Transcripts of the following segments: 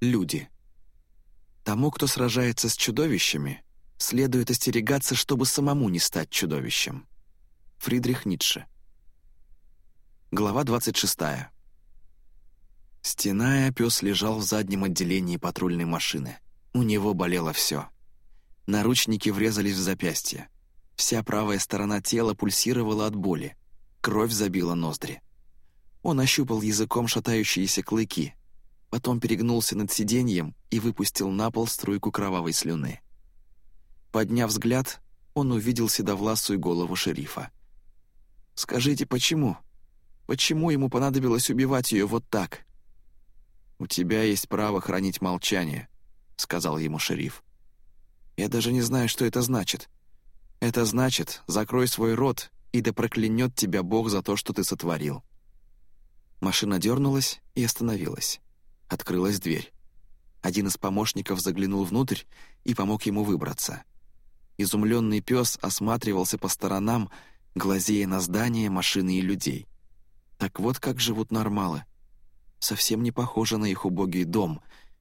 люди. Тому, кто сражается с чудовищами, следует остерегаться, чтобы самому не стать чудовищем. Фридрих Ницше. Глава 26. Стеная, пес лежал в заднем отделении патрульной машины. У него болело все. Наручники врезались в запястье. Вся правая сторона тела пульсировала от боли. Кровь забила ноздри. Он ощупал языком шатающиеся клыки, потом перегнулся над сиденьем и выпустил на пол струйку кровавой слюны. Подняв взгляд, он увидел седовласую голову шерифа. «Скажите, почему? Почему ему понадобилось убивать ее вот так?» «У тебя есть право хранить молчание», — сказал ему шериф. «Я даже не знаю, что это значит. Это значит, закрой свой рот, и да проклянет тебя Бог за то, что ты сотворил». Машина дернулась и остановилась. Открылась дверь. Один из помощников заглянул внутрь и помог ему выбраться. Изумленный пес осматривался по сторонам, глазея на здания, машины и людей. Так вот как живут нормалы. Совсем не похоже на их убогий дом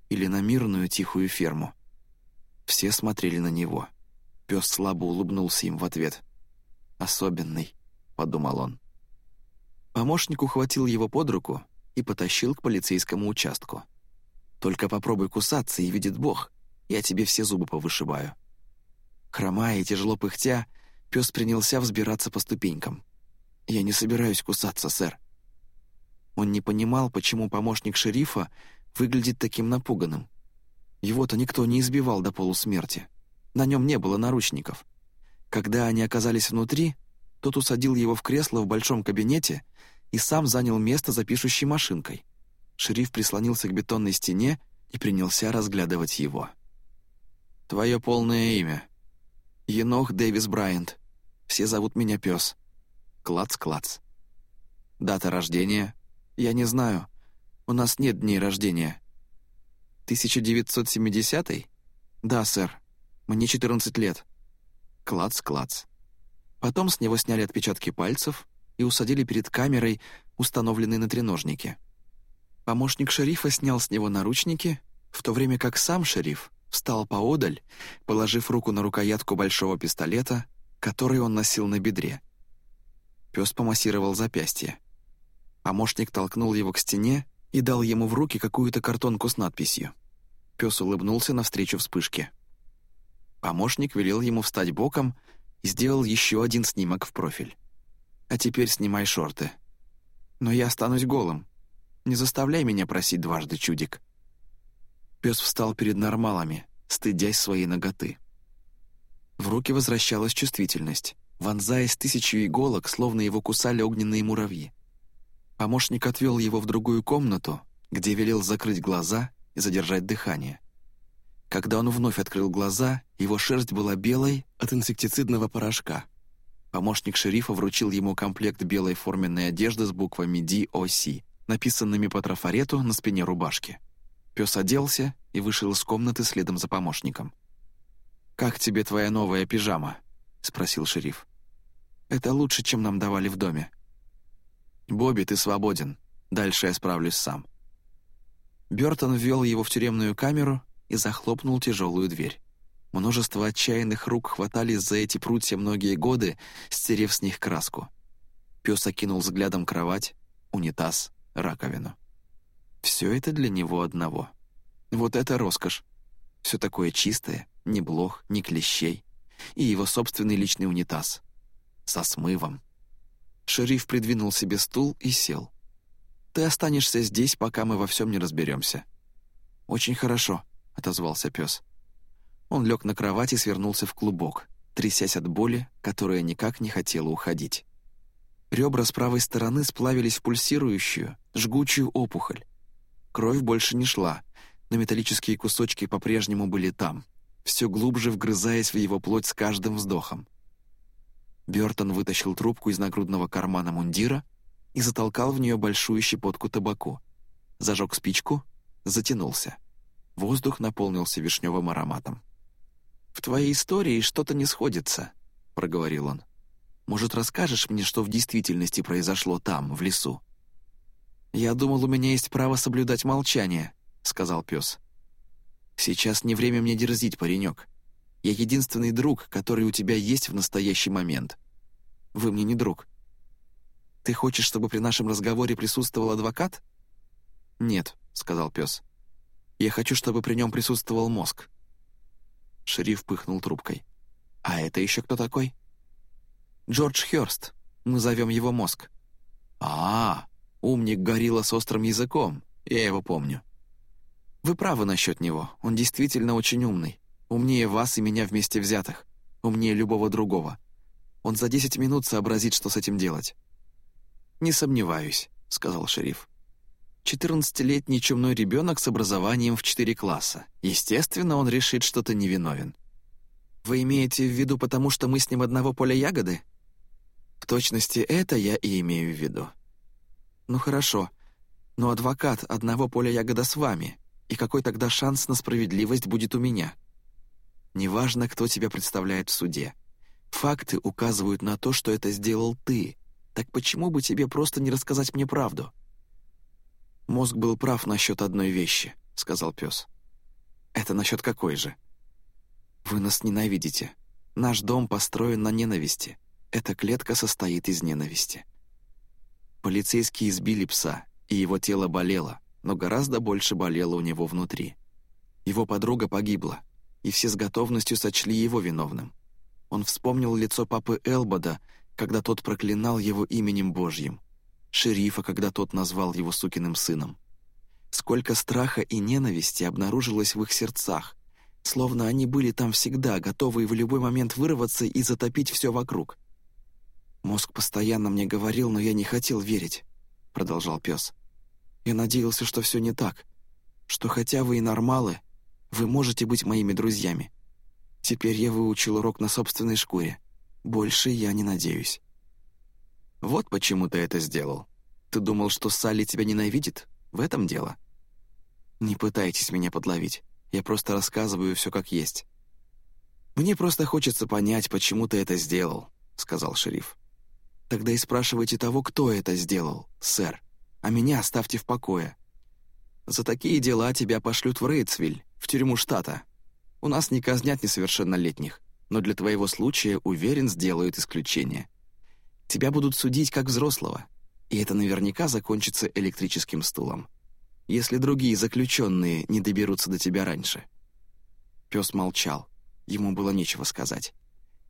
или на мирную тихую ферму. Все смотрели на него. Пес слабо улыбнулся им в ответ. «Особенный», — подумал он. Помощник ухватил его под руку и потащил к полицейскому участку. «Только попробуй кусаться, и видит Бог, я тебе все зубы повышибаю». Хромая и тяжело пыхтя, пес принялся взбираться по ступенькам. «Я не собираюсь кусаться, сэр». Он не понимал, почему помощник шерифа выглядит таким напуганным. Его-то никто не избивал до полусмерти. На нем не было наручников. Когда они оказались внутри, тот усадил его в кресло в большом кабинете и сам занял место за пишущей машинкой. Шериф прислонился к бетонной стене и принялся разглядывать его. «Твое полное имя?» «Енох Дэвис Брайант. Все зовут меня Пес. Клац-клац. Дата рождения? Я не знаю. У нас нет дней рождения. 1970-й? Да, сэр. Мне 14 лет. Клац-клац. Потом с него сняли отпечатки пальцев и усадили перед камерой, установленной на треножнике. Помощник шерифа снял с него наручники, в то время как сам шериф встал поодаль, положив руку на рукоятку большого пистолета, который он носил на бедре. Пес помассировал запястье. Помощник толкнул его к стене и дал ему в руки какую-то картонку с надписью. Пес улыбнулся навстречу вспышке. Помощник велел ему встать боком и сделал еще один снимок в профиль. «А теперь снимай шорты. Но я останусь голым. Не заставляй меня просить дважды, чудик». Пес встал перед нормалами, стыдясь своей ноготы. В руки возвращалась чувствительность, вонзаясь тысячу иголок, словно его кусали огненные муравьи. Помощник отвел его в другую комнату, где велел закрыть глаза и задержать дыхание. Когда он вновь открыл глаза, его шерсть была белой от инсектицидного порошка. Помощник шерифа вручил ему комплект белой форменной одежды с буквами DOC, написанными по трафарету на спине рубашки. Пес оделся и вышел из комнаты следом за помощником. «Как тебе твоя новая пижама?» — спросил шериф. «Это лучше, чем нам давали в доме». «Бобби, ты свободен. Дальше я справлюсь сам». Бёртон ввел его в тюремную камеру и захлопнул тяжелую дверь. Множество отчаянных рук хватались за эти прутья многие годы, стерев с них краску. Пес окинул взглядом кровать, унитаз, раковину. Все это для него одного. Вот это роскошь. Все такое чистое, ни блох, ни клещей. И его собственный личный унитаз. Со смывом. Шериф придвинул себе стул и сел. «Ты останешься здесь, пока мы во всем не разберемся». «Очень хорошо», отозвался пес. Он лег на кровать и свернулся в клубок, трясясь от боли, которая никак не хотела уходить. Ребра с правой стороны сплавились в пульсирующую, жгучую опухоль. Кровь больше не шла, но металлические кусочки по-прежнему были там, все глубже вгрызаясь в его плоть с каждым вздохом. Бертон вытащил трубку из нагрудного кармана мундира и затолкал в нее большую щепотку табаку. Зажег спичку, затянулся. Воздух наполнился вишневым ароматом. «В твоей истории что-то не сходится», — проговорил он. «Может, расскажешь мне, что в действительности произошло там, в лесу?» «Я думал, у меня есть право соблюдать молчание», — сказал пес. Сейчас не время мне дерзить, паренек. Я единственный друг, который у тебя есть в настоящий момент. Вы мне не друг. Ты хочешь, чтобы при нашем разговоре присутствовал адвокат? Нет, сказал пес. Я хочу, чтобы при нем присутствовал мозг. Шериф пыхнул трубкой. А это еще кто такой? Джордж Хёрст. Мы зовем его мозг. А, -а, умник горилла с острым языком. Я его помню. Вы правы насчет него. Он действительно очень умный. Умнее вас и меня вместе взятых. Умнее любого другого. Он за десять минут сообразит, что с этим делать. «Не сомневаюсь», — сказал шериф. «Четырнадцатилетний чумной ребенок с образованием в четыре класса. Естественно, он решит, что ты невиновен». «Вы имеете в виду, потому что мы с ним одного поля ягоды?» «В точности это я и имею в виду». «Ну хорошо, но адвокат одного поля ягода с вами, и какой тогда шанс на справедливость будет у меня? Неважно, кто тебя представляет в суде. Факты указывают на то, что это сделал ты. Так почему бы тебе просто не рассказать мне правду?» «Мозг был прав насчет одной вещи», — сказал пес. «Это насчет какой же?» «Вы нас ненавидите. Наш дом построен на ненависти. Эта клетка состоит из ненависти». Полицейские избили пса, и его тело болело, но гораздо больше болело у него внутри. Его подруга погибла, и все с готовностью сочли его виновным. Он вспомнил лицо папы Элбода, когда тот проклинал его именем Божьим, шерифа, когда тот назвал его сукиным сыном. Сколько страха и ненависти обнаружилось в их сердцах, словно они были там всегда, готовые в любой момент вырваться и затопить все вокруг. «Мозг постоянно мне говорил, но я не хотел верить», — продолжал пес. Я надеялся, что все не так, что хотя вы и нормалы, вы можете быть моими друзьями. Теперь я выучил урок на собственной шкуре. Больше я не надеюсь. Вот почему ты это сделал. Ты думал, что Салли тебя ненавидит? В этом дело. Не пытайтесь меня подловить. Я просто рассказываю все как есть. «Мне просто хочется понять, почему ты это сделал», — сказал шериф. «Тогда и спрашивайте того, кто это сделал, сэр» а меня оставьте в покое. За такие дела тебя пошлют в Рейдсвиль, в тюрьму штата. У нас не казнят несовершеннолетних, но для твоего случая, уверен, сделают исключение. Тебя будут судить как взрослого, и это наверняка закончится электрическим стулом, если другие заключенные не доберутся до тебя раньше». Пес молчал, ему было нечего сказать.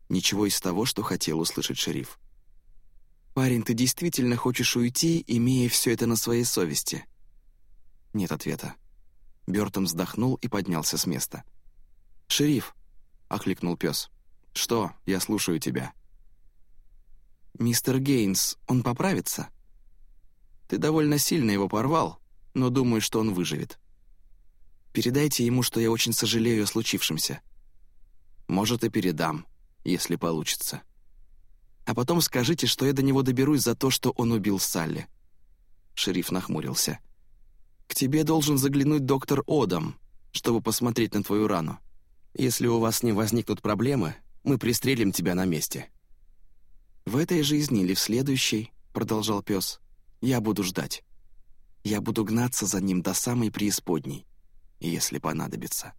Ничего из того, что хотел услышать шериф. «Парень, ты действительно хочешь уйти, имея все это на своей совести?» Нет ответа. Бёртон вздохнул и поднялся с места. «Шериф!» — окликнул пес. «Что? Я слушаю тебя». «Мистер Гейнс, он поправится?» «Ты довольно сильно его порвал, но думаю, что он выживет. Передайте ему, что я очень сожалею о случившемся. Может, и передам, если получится» а потом скажите, что я до него доберусь за то, что он убил Салли». Шериф нахмурился. «К тебе должен заглянуть доктор Одам, чтобы посмотреть на твою рану. Если у вас не возникнут проблемы, мы пристрелим тебя на месте». «В этой жизни или в следующей», — продолжал пес, — «я буду ждать. Я буду гнаться за ним до самой преисподней, если понадобится».